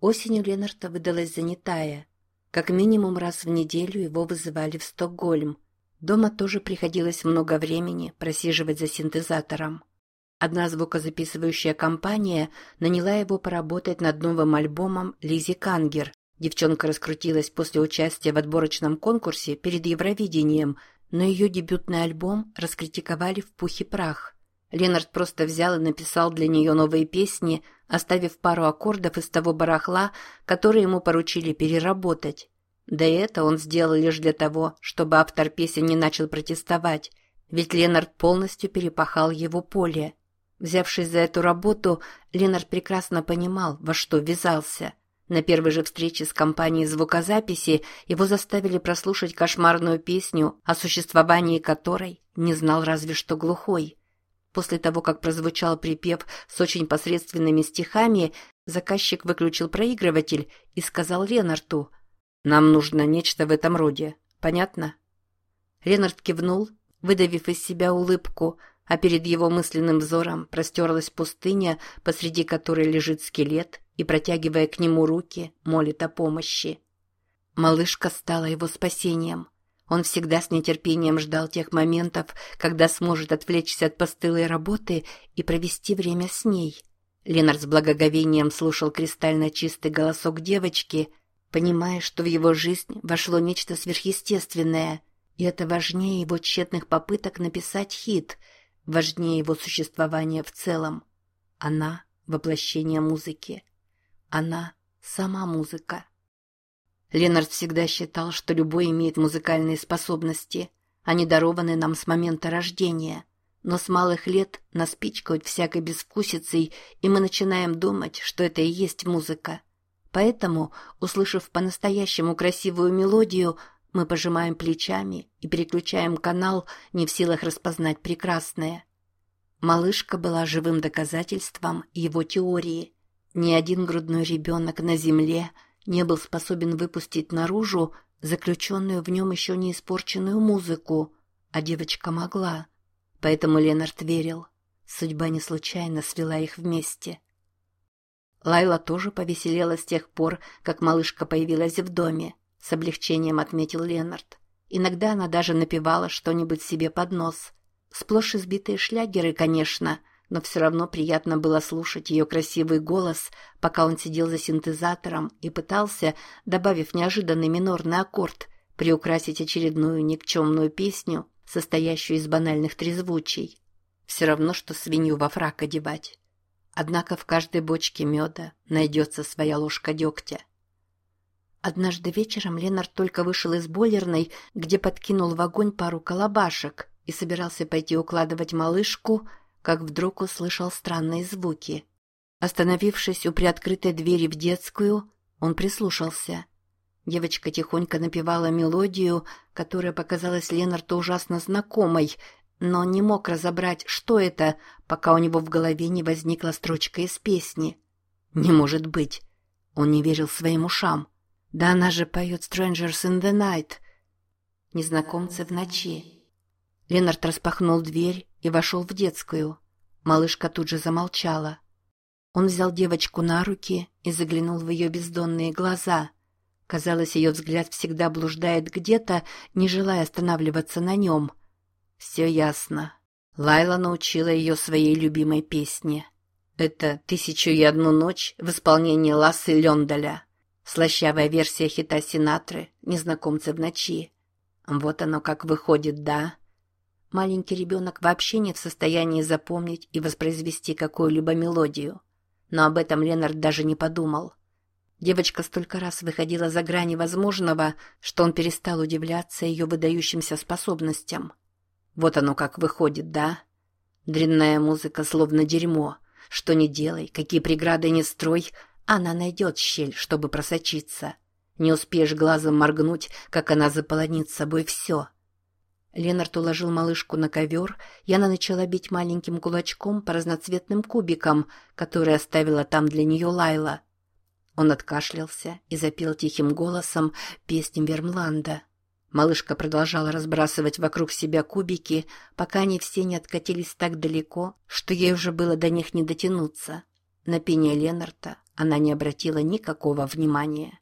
Осень у Ленарта выдалась занятая. Как минимум раз в неделю его вызывали в Стокгольм. Дома тоже приходилось много времени просиживать за синтезатором. Одна звукозаписывающая компания наняла его поработать над новым альбомом Лизи Кангер. Девчонка раскрутилась после участия в отборочном конкурсе перед Евровидением, но ее дебютный альбом раскритиковали в пух и прах. Ленард просто взял и написал для нее новые песни, оставив пару аккордов из того барахла, которые ему поручили переработать. Да и это он сделал лишь для того, чтобы автор песен не начал протестовать, ведь Ленард полностью перепахал его поле. Взявшись за эту работу, Ленард прекрасно понимал, во что ввязался. На первой же встрече с компанией звукозаписи его заставили прослушать кошмарную песню, о существовании которой не знал разве что глухой. После того, как прозвучал припев с очень посредственными стихами, заказчик выключил проигрыватель и сказал Ленарту «Нам нужно нечто в этом роде. Понятно?» Ленард кивнул, выдавив из себя улыбку, а перед его мысленным взором простерлась пустыня, посреди которой лежит скелет и, протягивая к нему руки, молит о помощи. Малышка стала его спасением – он всегда с нетерпением ждал тех моментов, когда сможет отвлечься от постылой работы и провести время с ней. Ленард с благоговением слушал кристально чистый голосок девочки, понимая, что в его жизнь вошло нечто сверхъестественное, и это важнее его тщетных попыток написать хит, важнее его существования в целом. Она — воплощение музыки. Она — сама музыка. Ленард всегда считал, что любой имеет музыкальные способности. Они дарованы нам с момента рождения. Но с малых лет нас пичкают всякой безвкусицей, и мы начинаем думать, что это и есть музыка. Поэтому, услышав по-настоящему красивую мелодию, мы пожимаем плечами и переключаем канал, не в силах распознать прекрасное. Малышка была живым доказательством его теории. Ни один грудной ребенок на земле – не был способен выпустить наружу заключенную в нем еще не испорченную музыку, а девочка могла. Поэтому Ленард верил. Судьба не случайно свела их вместе. Лайла тоже повеселела с тех пор, как малышка появилась в доме, с облегчением отметил Ленард. Иногда она даже напевала что-нибудь себе под нос. Сплошь избитые шлягеры, конечно, но все равно приятно было слушать ее красивый голос, пока он сидел за синтезатором и пытался, добавив неожиданный минорный аккорд, приукрасить очередную никчемную песню, состоящую из банальных трезвучий. Все равно, что свинью во фрак одевать. Однако в каждой бочке меда найдется своя ложка дегтя. Однажды вечером Ленард только вышел из бойлерной, где подкинул в огонь пару колобашек и собирался пойти укладывать малышку, как вдруг услышал странные звуки. Остановившись у приоткрытой двери в детскую, он прислушался. Девочка тихонько напевала мелодию, которая показалась Ленарту ужасно знакомой, но он не мог разобрать, что это, пока у него в голове не возникла строчка из песни. «Не может быть!» Он не верил своим ушам. «Да она же поет «Strangers in the Night». «Незнакомцы в ночи». Ленард распахнул дверь и вошел в детскую. Малышка тут же замолчала. Он взял девочку на руки и заглянул в ее бездонные глаза. Казалось, ее взгляд всегда блуждает где-то, не желая останавливаться на нем. Все ясно. Лайла научила ее своей любимой песне. Это «Тысячу и одну ночь» в исполнении Лассы Лендаля. Слащавая версия хита Синатры «Незнакомцы в ночи». Вот оно как выходит, да? Маленький ребенок вообще не в состоянии запомнить и воспроизвести какую-либо мелодию. Но об этом Ленард даже не подумал. Девочка столько раз выходила за грани возможного, что он перестал удивляться ее выдающимся способностям. Вот оно как выходит, да? Дрянная музыка словно дерьмо. Что ни делай, какие преграды не строй, она найдет щель, чтобы просочиться. Не успеешь глазом моргнуть, как она заполонит собой все — Ленард уложил малышку на ковер, и она начала бить маленьким кулачком по разноцветным кубикам, которые оставила там для нее Лайла. Он откашлялся и запел тихим голосом песню Вермланда. Малышка продолжала разбрасывать вокруг себя кубики, пока они все не откатились так далеко, что ей уже было до них не дотянуться. На пение Ленарта она не обратила никакого внимания.